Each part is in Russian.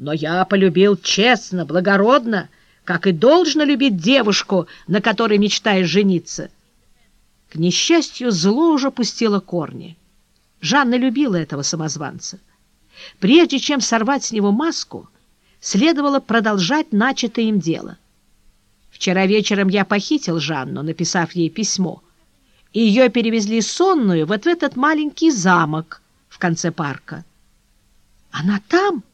Но я полюбил честно, благородно, как и должно любить девушку, на которой мечтаешь жениться. К несчастью, зло уже пустило корни. Жанна любила этого самозванца. Прежде чем сорвать с него маску, следовало продолжать начатое им дело. Вчера вечером я похитил Жанну, написав ей письмо, и ее перевезли сонную вот в этот маленький замок в конце парка. — Она там? —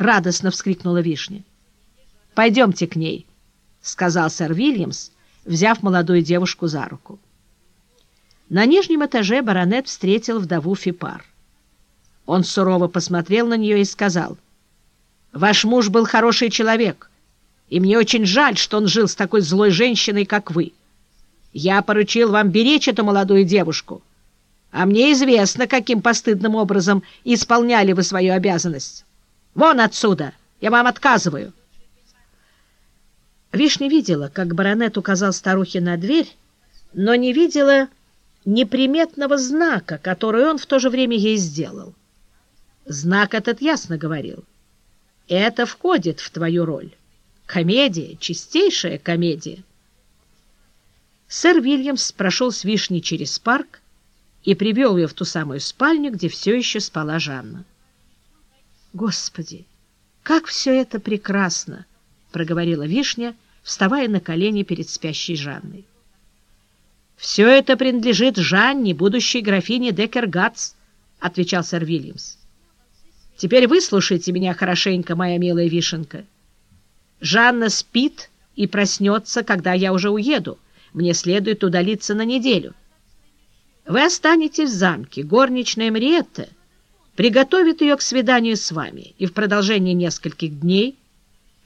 радостно вскрикнула Вишня. — Пойдемте к ней, — сказал сэр Вильямс, взяв молодую девушку за руку. На нижнем этаже баронет встретил вдову Фипар. Он сурово посмотрел на нее и сказал, «Ваш муж был хороший человек, и мне очень жаль, что он жил с такой злой женщиной, как вы. Я поручил вам беречь эту молодую девушку, а мне известно, каким постыдным образом исполняли вы свою обязанность. Вон отсюда! Я вам отказываю!» Вишня видела, как баронет указал старухе на дверь, но не видела неприметного знака, который он в то же время ей сделал. Знак этот ясно говорил. Это входит в твою роль. Комедия, чистейшая комедия. Сэр Вильямс прошел с вишней через парк и привел ее в ту самую спальню, где все еще спала Жанна. «Господи, как все это прекрасно!» — проговорила вишня, вставая на колени перед спящей Жанной. «Все это принадлежит Жанне, будущей графине Деккергатс», — отвечал сэр Вильямс. «Теперь выслушайте меня хорошенько, моя милая вишенка. Жанна спит и проснется, когда я уже уеду. Мне следует удалиться на неделю. Вы останетесь в замке. Горничная Мриетта приготовит ее к свиданию с вами, и в продолжении нескольких дней,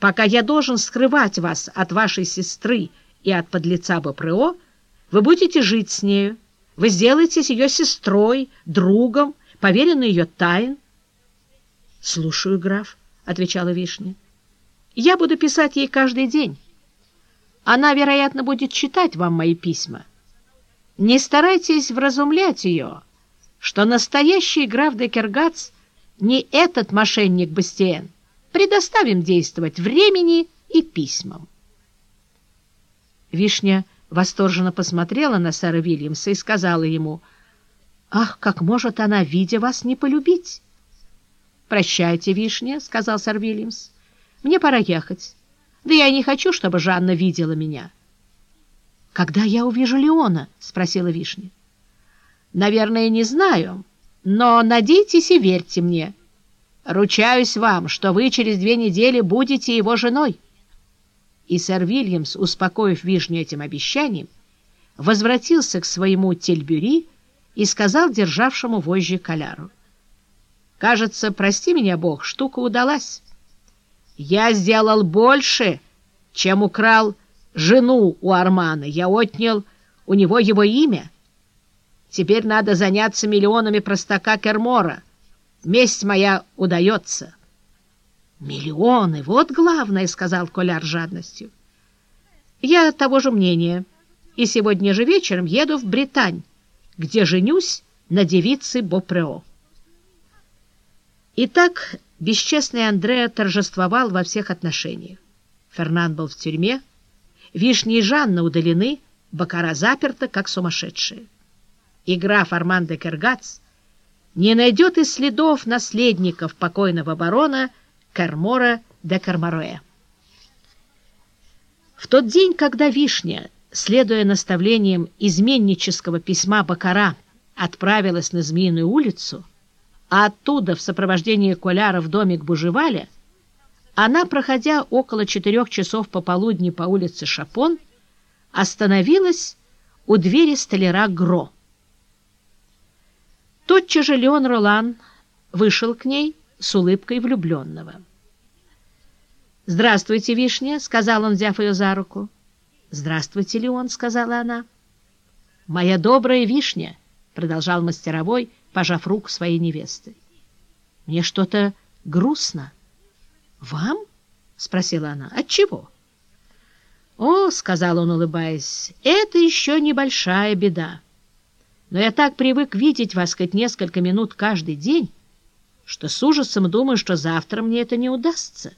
пока я должен скрывать вас от вашей сестры и от подлеца БПРО, вы будете жить с нею, вы сделаетесь ее сестрой, другом, поверенной ее тайн. — Слушаю, граф, — отвечала Вишня. — Я буду писать ей каждый день. Она, вероятно, будет читать вам мои письма. Не старайтесь вразумлять ее, что настоящий граф Декергац не этот мошенник Бастиен. Предоставим действовать времени и письмам. Вишня восторженно посмотрела на сэра Вильямса и сказала ему, «Ах, как может она, видя вас, не полюбить?» «Прощайте, Вишня», — сказал сэр Вильямс, «мне пора ехать. Да я не хочу, чтобы Жанна видела меня». «Когда я увижу Леона?» — спросила Вишня. «Наверное, не знаю, но надейтесь и верьте мне. Ручаюсь вам, что вы через две недели будете его женой». И сэр Вильямс, успокоив Вишню этим обещанием, возвратился к своему тельбюри и сказал державшему вожжи коляру. «Кажется, прости меня, Бог, штука удалась. Я сделал больше, чем украл жену у Армана. Я отнял у него его имя. Теперь надо заняться миллионами простака Кермора. Месть моя удается». «Миллионы! Вот главное!» — сказал Коляр жадностью. «Я того же мнения, и сегодня же вечером еду в Британь, где женюсь на девице Бопрео». Итак, бесчестный Андреа торжествовал во всех отношениях. Фернан был в тюрьме, Вишни и Жанна удалены, Бакара заперта, как сумасшедшая. И граф Арман де Кергац не найдет и следов наследников покойного барона Кармора де Кармароэ. В тот день, когда Вишня, следуя наставлениям изменнического письма Бакара, отправилась на Змеиную улицу, а оттуда в сопровождении Коляра в домик Бужеваля, она, проходя около четырех часов пополудни по улице Шапон, остановилась у двери столяра Гро. Тотчас же Леон Ролан вышел к ней с улыбкой влюбленного. «Здравствуйте, Вишня», — сказал он, взяв ее за руку. «Здравствуйте, Леон», — сказала она. «Моя добрая Вишня», — продолжал мастеровой, пожав руку своей невесты. «Мне что-то грустно». «Вам?» — спросила она. «Отчего?» «О», — сказал он, улыбаясь, — «это еще небольшая беда. Но я так привык видеть вас хоть несколько минут каждый день, что с ужасом думаю, что завтра мне это не удастся.